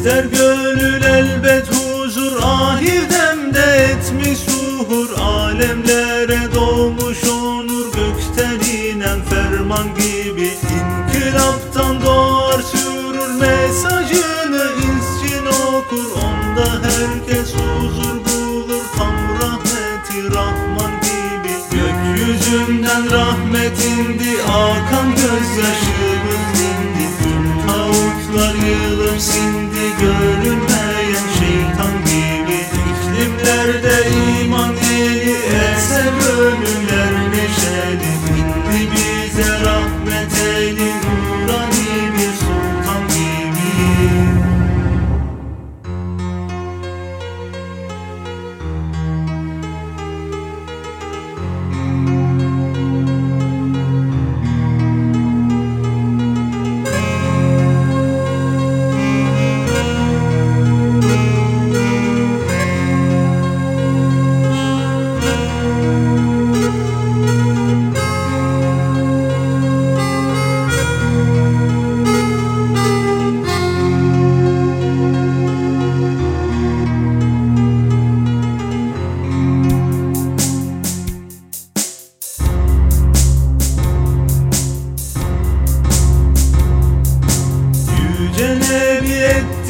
İster gönül elbet huzur Ahir demde etmiş suhur. Alemlere doğmuş onur Gökten inen ferman gibi. İnkılaptan doğar sürür Mesajını insçin okur. Onda herkes huzur bulur Tam rahmeti Rahman gibi. Gökyüzünden rahmet indi Akan gözyaşımız sindi Görünmeyen şeytan gibi İklimlerde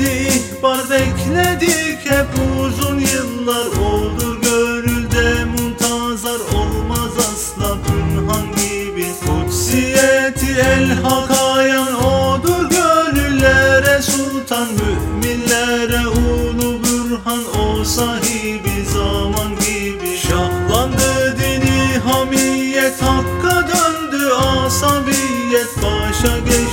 etti ihbar bekledik hep uzun yıllar Olur gönülde muntazar olmaz asla pünhan gibi Kutsiyeti el hakayan odur gönüllere sultan Müminlere ulu bürhan o sahibi zaman gibi Şahlandı dini hamiyet hakka döndü asabiyet Başa geçti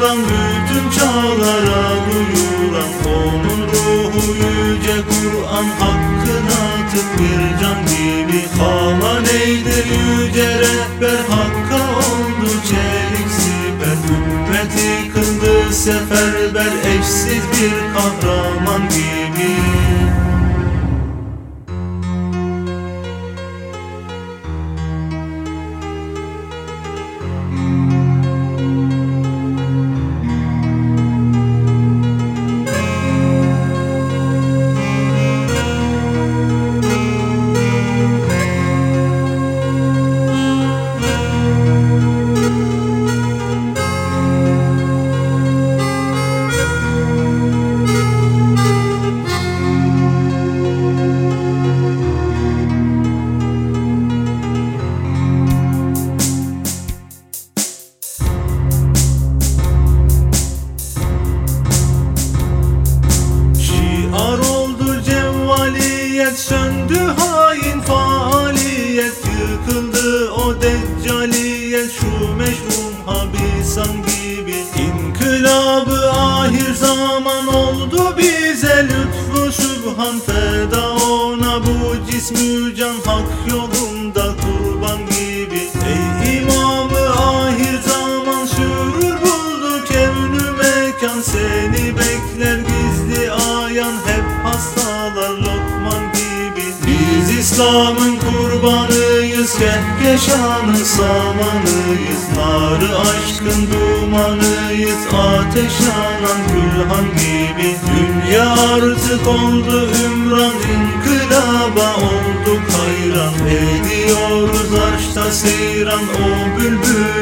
onu kuran bütün çağlara duyuran Onun ruhu yüce Kur'an hakkına tık bir can gibi Hamaneydir yüce rehber hakka oldu çelik siper. Ümmeti kıldı seferber eşsiz bir kahraman gibi meşhum habisan gibi. İnkılabı ahir zaman oldu bize. Lütfu sübhan feda ona Bu cismü can hak yolunda kurban gibi. Ey imamı ahir zaman sürür buldu kevnü mekan. Seni bekler gizli ayan hep hastalar lokman gibi. Biz İslam'ın kurbanıyız kehkeşanın samanıyız Narı aşkın dumanıyız. Ateş yanan gülhan gibi. Dünya artık oldu. Ümran inkılaba olduk hayran Ediyoruz. Aşkta seyran o bülbül